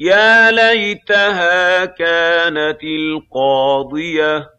يَا لَيْتَهَا كَانَتِ الْقَاضِيَةَ